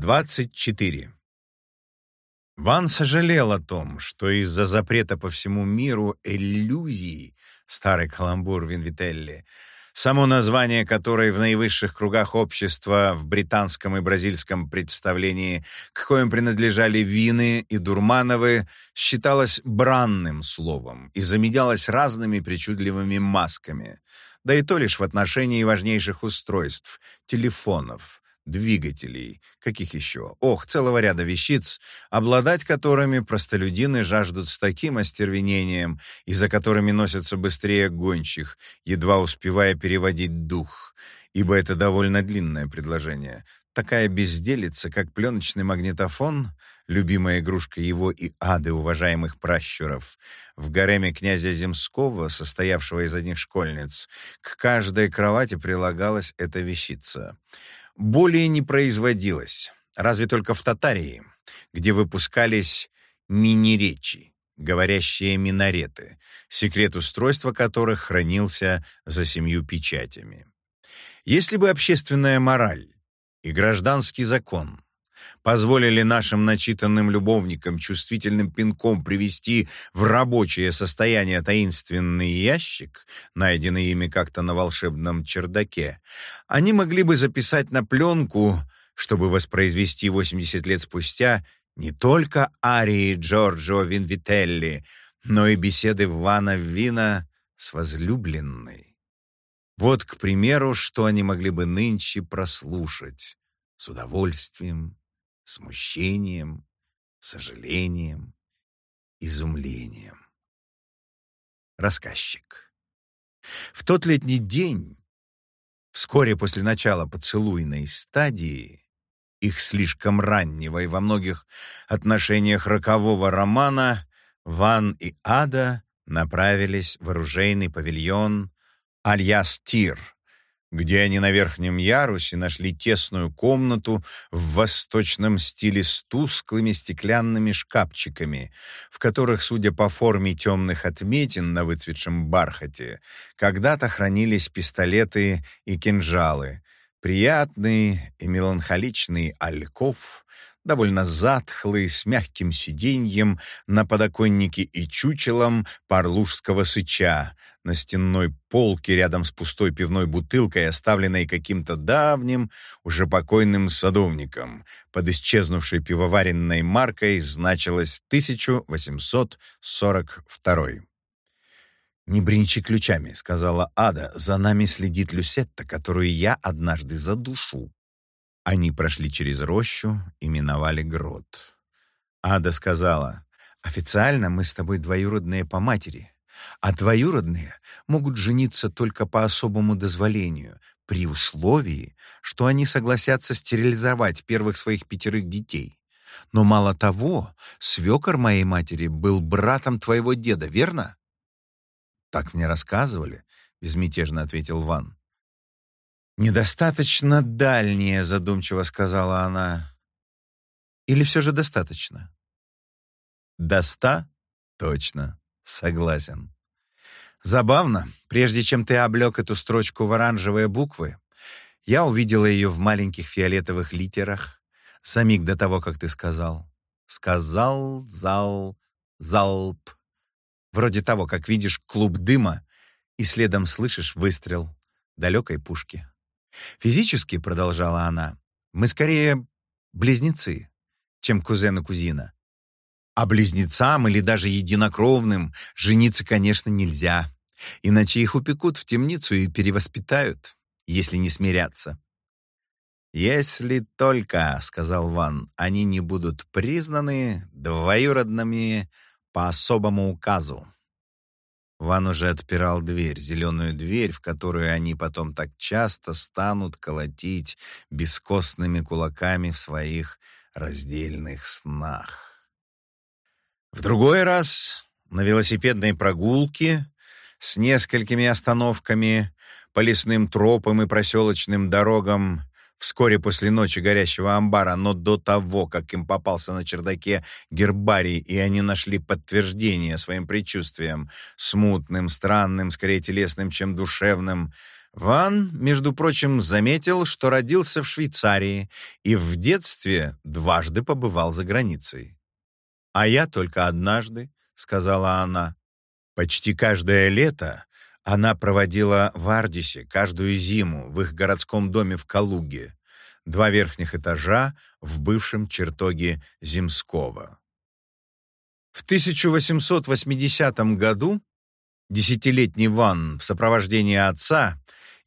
24. Ван сожалел о том, что из-за запрета по всему миру иллюзий, старый каламбур Винвителли, само название которой в наивысших кругах общества в британском и бразильском представлении, к коим принадлежали вины и дурмановы, считалось бранным словом и заменялось разными причудливыми масками, да и то лишь в отношении важнейших устройств — телефонов — двигателей, каких еще? Ох, целого ряда вещиц, обладать которыми простолюдины жаждут с таким остервенением и за которыми носятся быстрее гончих, едва успевая переводить дух, ибо это довольно длинное предложение. Такая безделица, как пленочный магнитофон, любимая игрушка его и ады уважаемых пращуров, в гареме князя Земского, состоявшего из одних школьниц, к каждой кровати прилагалась эта вещица — более не производилось, разве только в Татарии, где выпускались мини-речи, говорящие минареты, секрет устройства которых хранился за семью печатями. Если бы общественная мораль и гражданский закон позволили нашим начитанным любовникам чувствительным пинком привести в рабочее состояние таинственный ящик, найденный ими как-то на волшебном чердаке, они могли бы записать на пленку, чтобы воспроизвести 80 лет спустя не только арии Джорджо Винвителли, но и беседы Вана Вина с возлюбленной. Вот, к примеру, что они могли бы нынче прослушать с удовольствием смущением, сожалением, изумлением. Рассказчик. В тот летний день, вскоре после начала поцелуйной стадии, их слишком раннего и во многих отношениях рокового романа, Ван и Ада направились в оружейный павильон Альяс-Тир, где они на верхнем ярусе нашли тесную комнату в восточном стиле с тусклыми стеклянными шкафчиками, в которых, судя по форме темных отметин на выцветшем бархате, когда-то хранились пистолеты и кинжалы. Приятный и меланхоличный альков довольно затхлый, с мягким сиденьем, на подоконнике и чучелом парлужского сыча, на стенной полке рядом с пустой пивной бутылкой, оставленной каким-то давним, уже покойным садовником. Под исчезнувшей пивоваренной маркой значилось 1842. «Не бринчи ключами», — сказала Ада. «За нами следит Люсетта, которую я однажды задушу». Они прошли через рощу и миновали грот. Ада сказала, «Официально мы с тобой двоюродные по матери, а двоюродные могут жениться только по особому дозволению, при условии, что они согласятся стерилизовать первых своих пятерых детей. Но мало того, свекор моей матери был братом твоего деда, верно?» «Так мне рассказывали», — безмятежно ответил Ван. «Недостаточно дальнее», — задумчиво сказала она. «Или все же достаточно?» «До ста? Точно. Согласен». «Забавно. Прежде чем ты облег эту строчку в оранжевые буквы, я увидела ее в маленьких фиолетовых литерах за миг до того, как ты сказал. Сказал, зал, залп. Вроде того, как видишь клуб дыма и следом слышишь выстрел далекой пушки. Физически, продолжала она, мы скорее близнецы, чем кузен и кузина. А близнецам или даже единокровным жениться, конечно, нельзя, иначе их упекут в темницу и перевоспитают, если не смирятся. «Если только, — сказал Ван, — они не будут признаны двоюродными по особому указу. Ван уже отпирал дверь, зеленую дверь, в которую они потом так часто станут колотить бескостными кулаками в своих раздельных снах. В другой раз на велосипедной прогулке с несколькими остановками по лесным тропам и проселочным дорогам вскоре после ночи горящего амбара, но до того, как им попался на чердаке гербарий, и они нашли подтверждение своим предчувствиям, смутным, странным, скорее телесным, чем душевным, Ван, между прочим, заметил, что родился в Швейцарии и в детстве дважды побывал за границей. «А я только однажды», — сказала она. Почти каждое лето она проводила в Ардисе каждую зиму в их городском доме в Калуге, два верхних этажа в бывшем чертоге Земского. В 1880 году десятилетний Ван в сопровождении отца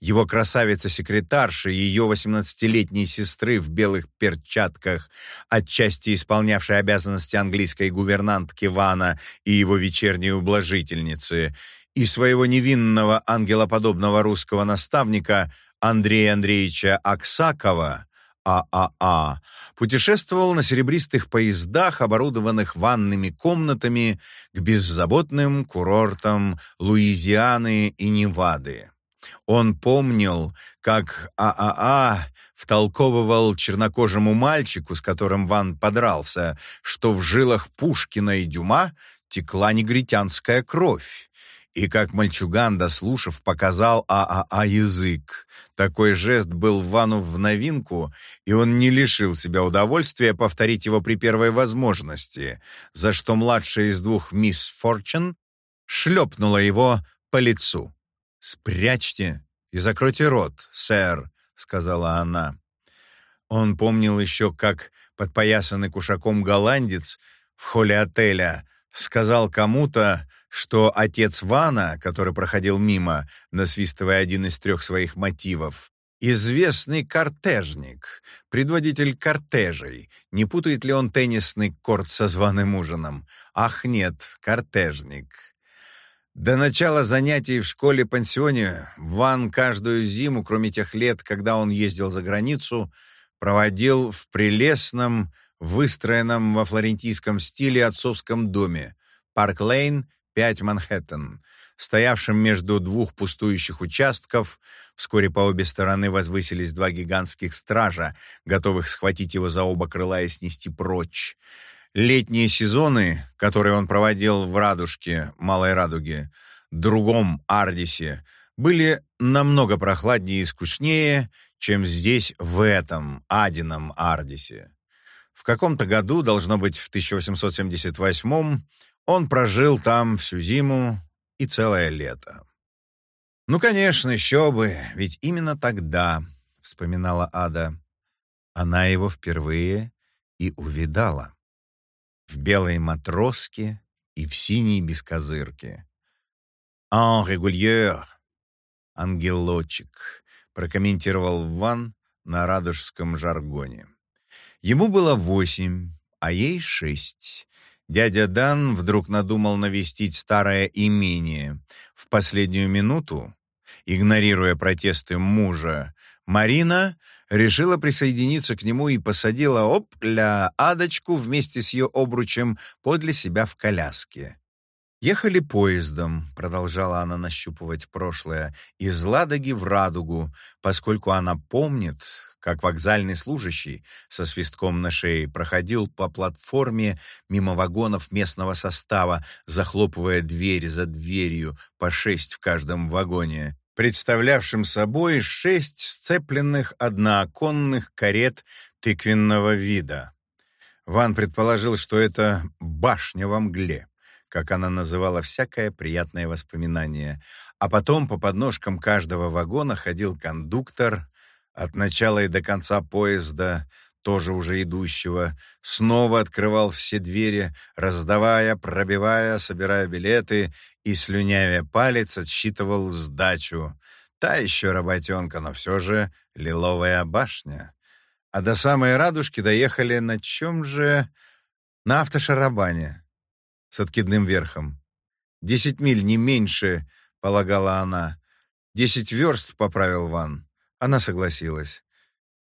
его красавица-секретарша и ее 18-летней сестры в белых перчатках, отчасти исполнявшей обязанности английской гувернантки Вана и его вечерней ублажительницы, и своего невинного ангелоподобного русского наставника Андрея Андреевича Аксакова, ААА, путешествовал на серебристых поездах, оборудованных ванными комнатами, к беззаботным курортам Луизианы и Невады. Он помнил, как ААА втолковывал чернокожему мальчику, с которым Ван подрался, что в жилах Пушкина и Дюма текла негритянская кровь, и как мальчуган, дослушав, показал ААА язык. Такой жест был Вану в новинку, и он не лишил себя удовольствия повторить его при первой возможности, за что младшая из двух мисс Форчен шлепнула его по лицу. «Спрячьте и закройте рот, сэр», — сказала она. Он помнил еще, как подпоясанный кушаком голландец в холле отеля сказал кому-то, что отец Вана, который проходил мимо, насвистывая один из трех своих мотивов, известный кортежник, предводитель кортежей. Не путает ли он теннисный корт со званым ужином? Ах, нет, кортежник. До начала занятий в школе-пансионе Ван каждую зиму, кроме тех лет, когда он ездил за границу, проводил в прелестном, выстроенном во флорентийском стиле отцовском доме Парк-Лейн, 5 Манхэттен, стоявшем между двух пустующих участков. Вскоре по обе стороны возвысились два гигантских стража, готовых схватить его за оба крыла и снести прочь. Летние сезоны, которые он проводил в Радужке, Малой Радуге, другом Ардисе, были намного прохладнее и скучнее, чем здесь, в этом Адином Ардисе. В каком-то году, должно быть в 1878 он прожил там всю зиму и целое лето. «Ну, конечно, еще бы, ведь именно тогда», — вспоминала Ада, — она его впервые и увидала в белой матроске и в синей бескозырке. «En регульер» — ангелочек, прокомментировал Ван на радужском жаргоне. Ему было восемь, а ей шесть. Дядя Дан вдруг надумал навестить старое имение. В последнюю минуту, игнорируя протесты мужа, Марина решила присоединиться к нему и посадила опля Адочку вместе с ее обручем подле себя в коляске. «Ехали поездом», — продолжала она нащупывать прошлое, «из Ладоги в Радугу, поскольку она помнит, как вокзальный служащий со свистком на шее проходил по платформе мимо вагонов местного состава, захлопывая дверь за дверью по шесть в каждом вагоне представлявшим собой шесть сцепленных однооконных карет тыквенного вида. Ван предположил, что это «башня во мгле», как она называла всякое приятное воспоминание, а потом по подножкам каждого вагона ходил кондуктор, от начала и до конца поезда тоже уже идущего, снова открывал все двери, раздавая, пробивая, собирая билеты и, слюнявя палец, отсчитывал сдачу. Та еще работенка, но все же лиловая башня. А до самой радужки доехали на чем же? На автошарабане с откидным верхом. Десять миль, не меньше, полагала она. Десять верст, поправил Ван. Она согласилась.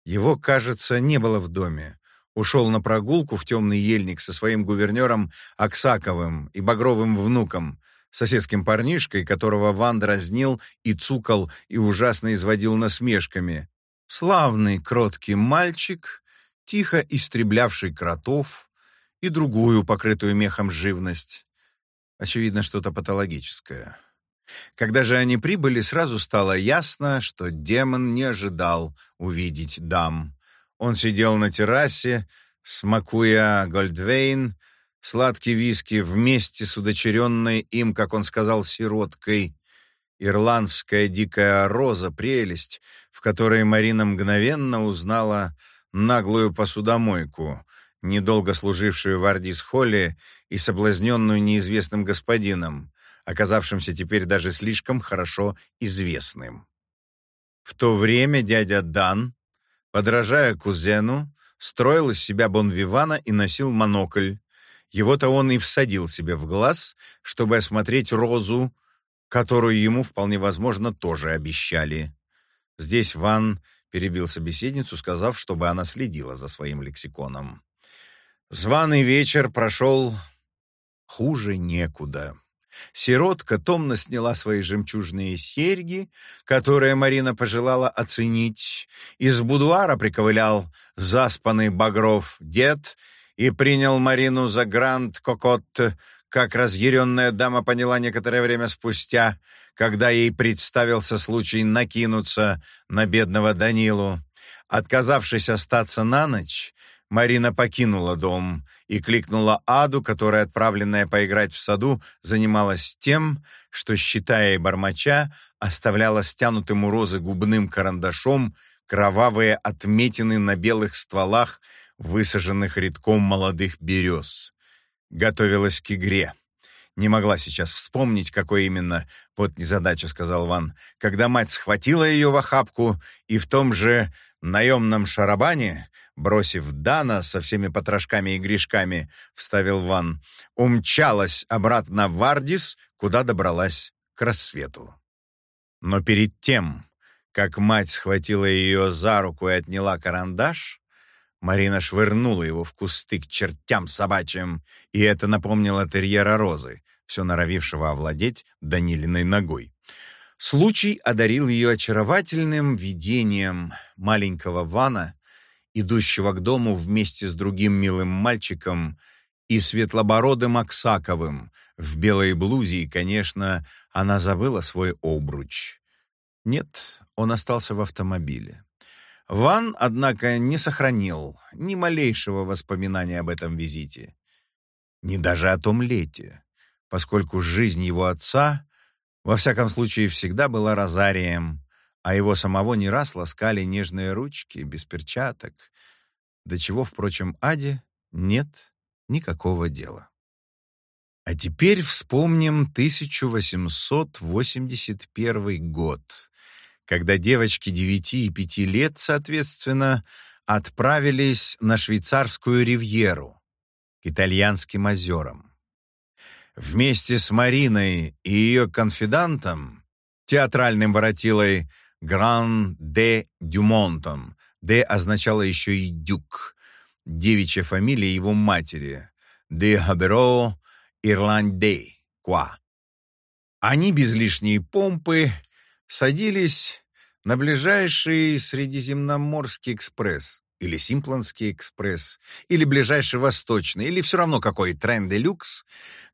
Его, кажется, не было в доме. Ушел на прогулку в темный ельник со своим гувернером Аксаковым и Багровым внуком, соседским парнишкой, которого Ван дразнил и цукал и ужасно изводил насмешками. Славный, кроткий мальчик, тихо истреблявший кротов и другую покрытую мехом живность. Очевидно, что-то патологическое. Когда же они прибыли, сразу стало ясно, что демон не ожидал увидеть дам. Он сидел на террасе, смакуя гольдвейн, сладкий виски вместе с удочеренной им, как он сказал, сироткой. Ирландская дикая роза — прелесть, в которой Марина мгновенно узнала наглую посудомойку, недолго служившую в Ардис-Холле и соблазненную неизвестным господином, оказавшимся теперь даже слишком хорошо известным. В то время дядя Дан, подражая кузену, строил из себя бонвивана и носил монокль. Его-то он и всадил себе в глаз, чтобы осмотреть розу, которую ему, вполне возможно, тоже обещали. Здесь Ван перебил собеседницу, сказав, чтобы она следила за своим лексиконом. Званый вечер прошел хуже некуда. Сиротка томно сняла свои жемчужные серьги, которые Марина пожелала оценить. Из будуара приковылял заспанный Багров дед и принял Марину за гранд-кокот, как разъяренная дама поняла некоторое время спустя, когда ей представился случай накинуться на бедного Данилу. Отказавшись остаться на ночь, Марина покинула дом и кликнула Аду, которая, отправленная поиграть в саду, занималась тем, что, считая и бормоча, оставляла стянутым у розы губным карандашом кровавые отметины на белых стволах, высаженных редком молодых берез. Готовилась к игре. Не могла сейчас вспомнить, какой именно. Вот незадача, сказал Ван. Когда мать схватила ее в охапку и в том же наемном шарабане бросив Дана со всеми потрошками и грешками, вставил Ван, умчалась обратно в Ардис, куда добралась к рассвету. Но перед тем, как мать схватила ее за руку и отняла карандаш, Марина швырнула его в кусты к чертям собачьим, и это напомнило терьера Розы, все норовившего овладеть Данилиной ногой. Случай одарил ее очаровательным видением маленького Вана, идущего к дому вместе с другим милым мальчиком и светлобородым Аксаковым в белой блузе, и, конечно, она забыла свой обруч. Нет, он остался в автомобиле. Ван, однако, не сохранил ни малейшего воспоминания об этом визите, ни даже о том лете, поскольку жизнь его отца, во всяком случае, всегда была розарием, а его самого не раз ласкали нежные ручки, без перчаток, до чего, впрочем, Аде нет никакого дела. А теперь вспомним 1881 год, когда девочки 9 и 5 лет, соответственно, отправились на швейцарскую ривьеру, к итальянским озерам. Вместе с Мариной и ее конфидантом, театральным воротилой Гран де Дюмонтом. Де означало еще и Дюк, девичья фамилия его матери. Де Хаберо Ирланде, Куа. Они без лишней помпы садились на ближайший Средиземноморский экспресс или Симпланский экспресс, или ближайший Восточный, или все равно какой тренд-де-люкс,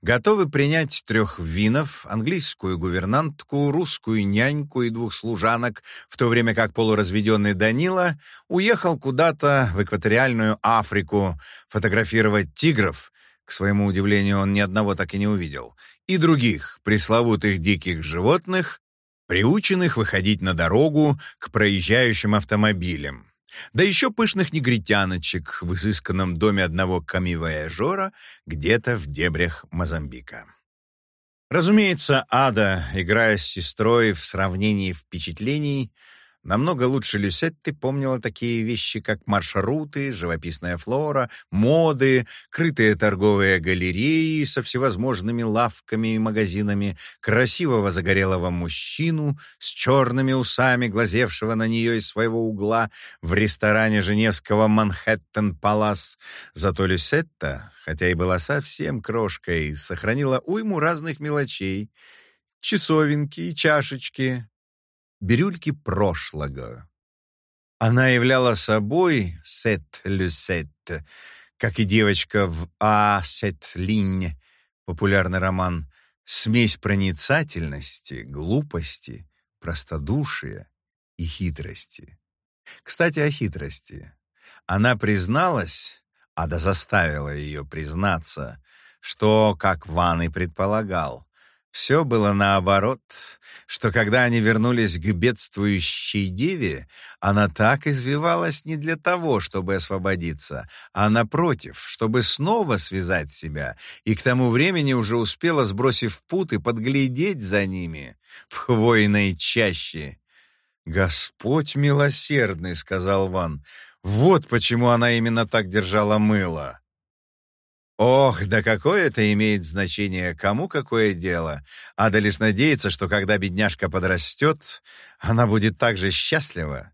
готовы принять трех винов, английскую гувернантку, русскую няньку и двух служанок, в то время как полуразведенный Данила уехал куда-то в экваториальную Африку фотографировать тигров, к своему удивлению, он ни одного так и не увидел, и других пресловутых диких животных, приученных выходить на дорогу к проезжающим автомобилям. Да еще пышных негритяночек в изысканном доме одного камивояжора где-то в дебрях Мозамбика. Разумеется, Ада, играя с сестрой в сравнении впечатлений, Намного лучше Люсетты помнила такие вещи, как маршруты, живописная флора, моды, крытые торговые галереи со всевозможными лавками и магазинами, красивого загорелого мужчину с черными усами, глазевшего на нее из своего угла в ресторане женевского «Манхэттен-Палас». Зато Люсетта, хотя и была совсем крошкой, сохранила уйму разных мелочей — часовенки и чашечки, бирюльки прошлого. Она являла собой сет-люсет, как и девочка в «А сет линь» популярный роман, Смесь проницательности, глупости, простодушия и хитрости. Кстати, о хитрости. Она призналась, Ада заставила ее признаться, что, как Ван и предполагал, все было наоборот, что когда они вернулись к бедствующей деве, она так извивалась не для того, чтобы освободиться, а напротив, чтобы снова связать себя, и к тому времени уже успела, сбросив пут, и подглядеть за ними в хвойной чаще. «Господь милосердный», — сказал Ван, — «вот почему она именно так держала мыло». Ох, да какое это имеет значение, кому какое дело. Ада лишь надеется, что когда бедняжка подрастет, она будет так же счастлива,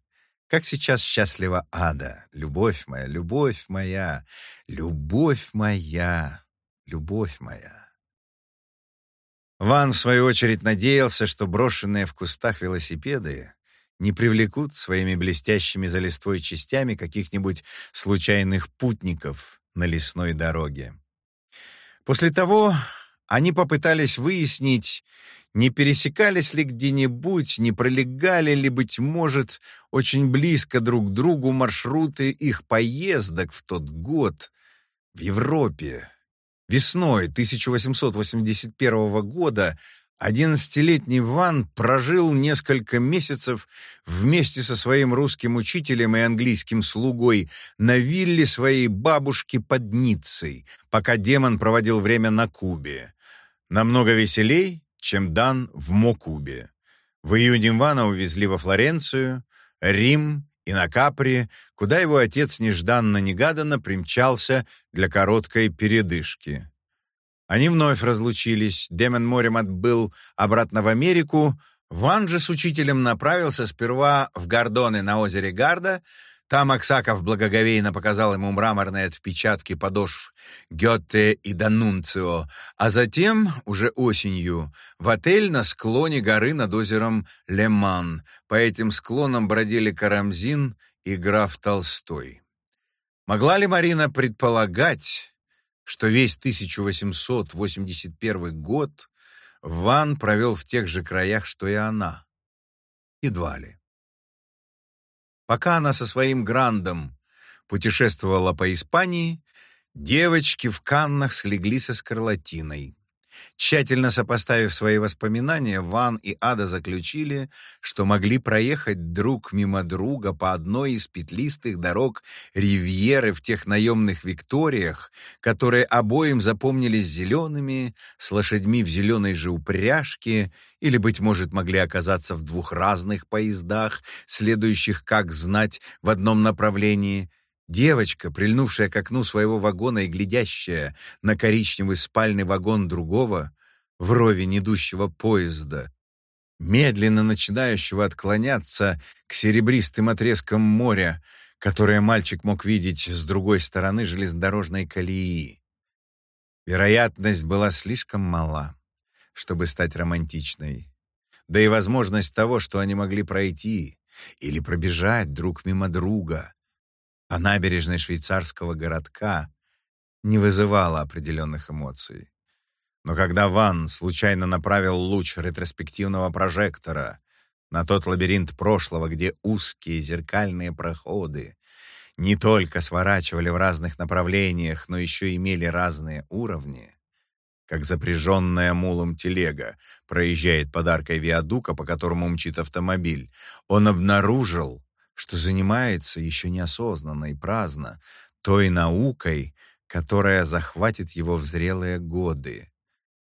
как сейчас счастлива Ада. Любовь моя, любовь моя, любовь моя, любовь моя. Ван, в свою очередь, надеялся, что брошенные в кустах велосипеды не привлекут своими блестящими за листвой частями каких-нибудь случайных путников — на лесной дороге. После того они попытались выяснить, не пересекались ли где-нибудь, не пролегали ли, быть может, очень близко друг к другу маршруты их поездок в тот год в Европе. Весной 1881 года Одиннадцатилетний Ван прожил несколько месяцев вместе со своим русским учителем и английским слугой на вилле своей бабушки под Ниццей, пока демон проводил время на Кубе. Намного веселей, чем Дан в Мокубе. В июне Вана увезли во Флоренцию, Рим и на Капри, куда его отец нежданно-негаданно примчался для короткой передышки. Они вновь разлучились. Демон морем отбыл обратно в Америку. Ван же с учителем направился сперва в Гордоны на озере Гарда. Там Аксаков благоговейно показал ему мраморные отпечатки подошв Гёте и Данунцио, а затем, уже осенью, в отель на склоне горы над озером Леман. По этим склонам бродили Карамзин и граф Толстой. Могла ли Марина предполагать, что весь 1881 год Ван провел в тех же краях, что и она. Едва ли. Пока она со своим грандом путешествовала по Испании, девочки в Каннах слегли со скарлатиной. Тщательно сопоставив свои воспоминания, Ван и Ада заключили, что могли проехать друг мимо друга по одной из петлистых дорог Ривьеры в тех наемных Викториях, которые обоим запомнились зелеными, с лошадьми в зеленой же упряжке, или, быть может, могли оказаться в двух разных поездах, следующих, как знать, в одном направлении — Девочка, прильнувшая к окну своего вагона и глядящая на коричневый спальный вагон другого, вровень идущего поезда, медленно начинающего отклоняться к серебристым отрезкам моря, которое мальчик мог видеть с другой стороны железнодорожной колеи. Вероятность была слишком мала, чтобы стать романтичной. Да и возможность того, что они могли пройти или пробежать друг мимо друга, по набережной швейцарского городка не вызывала определенных эмоций. Но когда Ван случайно направил луч ретроспективного прожектора на тот лабиринт прошлого, где узкие зеркальные проходы не только сворачивали в разных направлениях, но еще имели разные уровни, как запряженная мулом телега проезжает под аркой виадука, по которому мчит автомобиль, он обнаружил, что занимается еще неосознанно и праздно той наукой, которая захватит его в зрелые годы,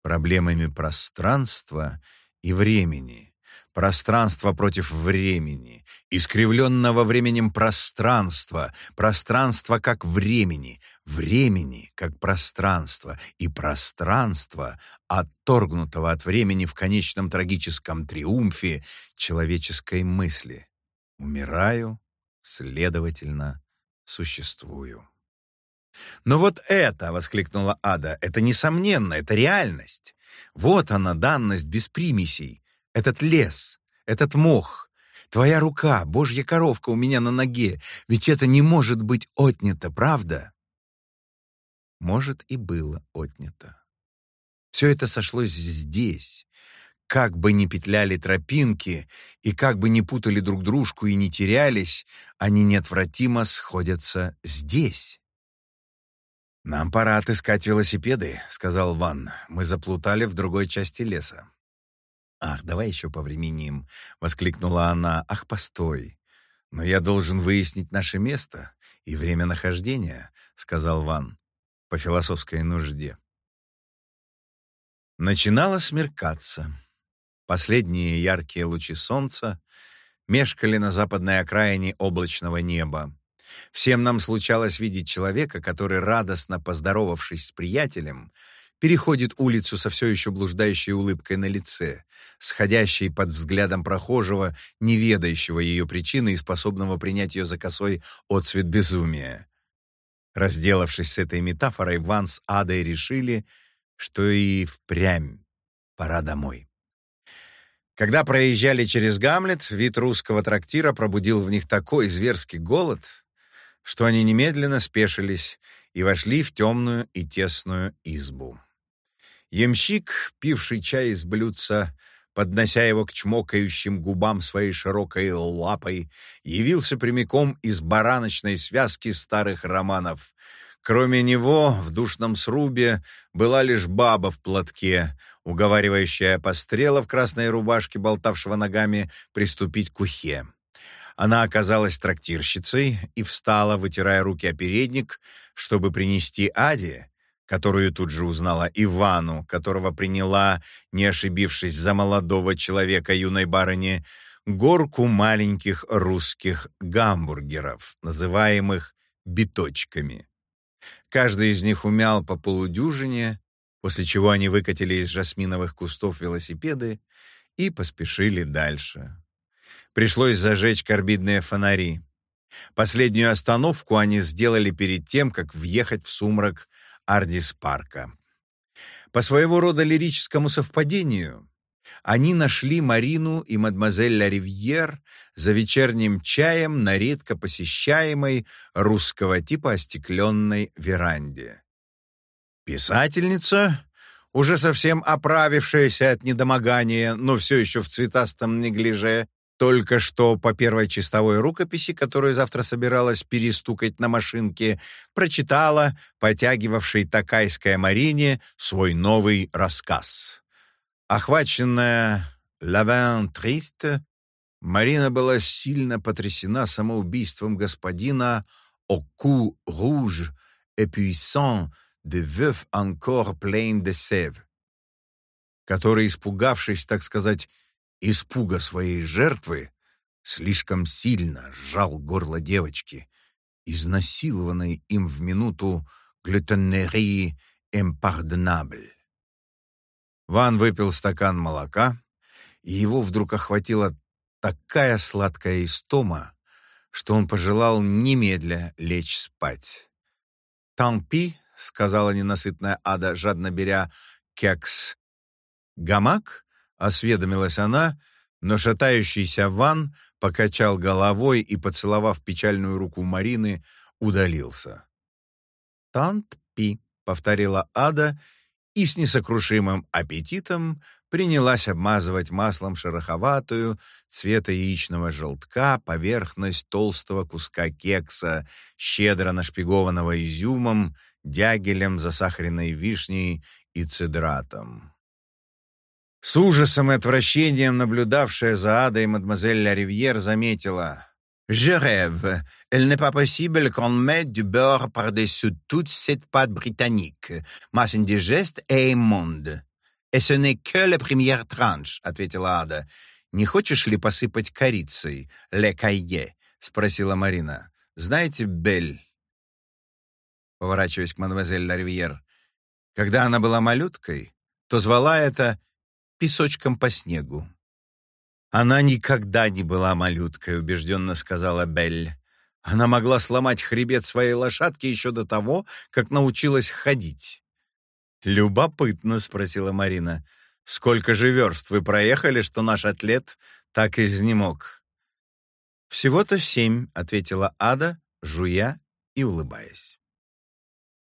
проблемами пространства и времени, пространство против времени, искривленного временем пространства, пространство как времени, времени как пространство. И пространство, отторгнутого от времени в конечном трагическом триумфе человеческой мысли. Умираю, следовательно, существую. «Но вот это!» — воскликнула Ада. «Это несомненно, это реальность. Вот она, данность без примесей. Этот лес, этот мох, твоя рука, божья коровка у меня на ноге. Ведь это не может быть отнято, правда?» Может, и было отнято. Все это сошлось здесь. Как бы ни петляли тропинки, и как бы ни путали друг дружку и не терялись, они неотвратимо сходятся здесь. «Нам пора отыскать велосипеды», — сказал Ван. «Мы заплутали в другой части леса». «Ах, давай еще повременим», — воскликнула она. «Ах, постой. Но я должен выяснить наше место и время нахождения», — сказал Ван по философской нужде. Начинало смеркаться. Последние яркие лучи солнца мешкали на западной окраине облачного неба. Всем нам случалось видеть человека, который, радостно поздоровавшись с приятелем, переходит улицу со все еще блуждающей улыбкой на лице, сходящей под взглядом прохожего, не ведающего ее причины и способного принять ее за косой отцвет безумия. Разделавшись с этой метафорой, Ван с Адой решили, что и впрямь пора домой. Когда проезжали через Гамлет, вид русского трактира пробудил в них такой зверский голод, что они немедленно спешились и вошли в темную и тесную избу. Ямщик, пивший чай из блюдца, поднося его к чмокающим губам своей широкой лапой, явился прямиком из бараночной связки старых романов. Кроме него в душном срубе была лишь баба в платке, уговаривающая пострела в красной рубашке, болтавшего ногами, приступить к ухе. Она оказалась трактирщицей и встала, вытирая руки о передник, чтобы принести Аде, которую тут же узнала Ивану, которого приняла, не ошибившись за молодого человека юной барыни, горку маленьких русских гамбургеров, называемых биточками. Каждый из них умял по полудюжине, после чего они выкатили из жасминовых кустов велосипеды и поспешили дальше. Пришлось зажечь карбидные фонари. Последнюю остановку они сделали перед тем, как въехать в сумрак Ардис-парка. По своего рода лирическому совпадению они нашли Марину и мадемуазель Ла Ривьер за вечерним чаем на редко посещаемой русского типа остекленной веранде. Писательница, уже совсем оправившаяся от недомогания, но все еще в цветастом неглиже, только что по первой чистовой рукописи, которую завтра собиралась перестукать на машинке, прочитала потягивавшей Такайская Марине свой новый рассказ. Охваченная «Лавен Трист», Марина была сильно потрясена самоубийством господина «Оку rouge et puissant de veuf encore plein de sève», который, испугавшись, так сказать, испуга своей жертвы слишком сильно сжал горло девочки, изнасилованной им в минуту глютенерии импардонабль. Ван выпил стакан молока, и его вдруг охватила такая сладкая истома, что он пожелал немедля лечь спать. «Танпи», — сказала ненасытная ада, жадно беря кекс. «Гамак?» — осведомилась она, но шатающийся Ван покачал головой и, поцеловав печальную руку Марины, удалился. «Тант-пи», — повторила Ада, и с несокрушимым аппетитом принялась обмазывать маслом шероховатую, цвета яичного желтка, поверхность толстого куска кекса, щедро нашпигованного изюмом, дягелем, засахаренной вишней и цедратом. С ужасом и отвращением наблюдавшая за Адой мадемуазель Ла Ривьер заметила. «Je rêve. Il n'est pas possible qu'on mette du beurre par-dessus toute cette pâte britannique. Masse indigeste et immonde. Et ce n'est que la première tranche», — ответила Ада. «Не хочешь ли посыпать корицей, ле кайе?» — спросила Марина. «Знаете, Бель...» Поворачиваясь к мадемуазель Ла Ривьер. «Когда она была малюткой, то звала это песочком по снегу. «Она никогда не была малюткой», — убежденно сказала Белль. «Она могла сломать хребет своей лошадки еще до того, как научилась ходить». «Любопытно», — спросила Марина. «Сколько же верст вы проехали, что наш атлет так изнемог?» «Всего-то семь», — ответила Ада, жуя и улыбаясь.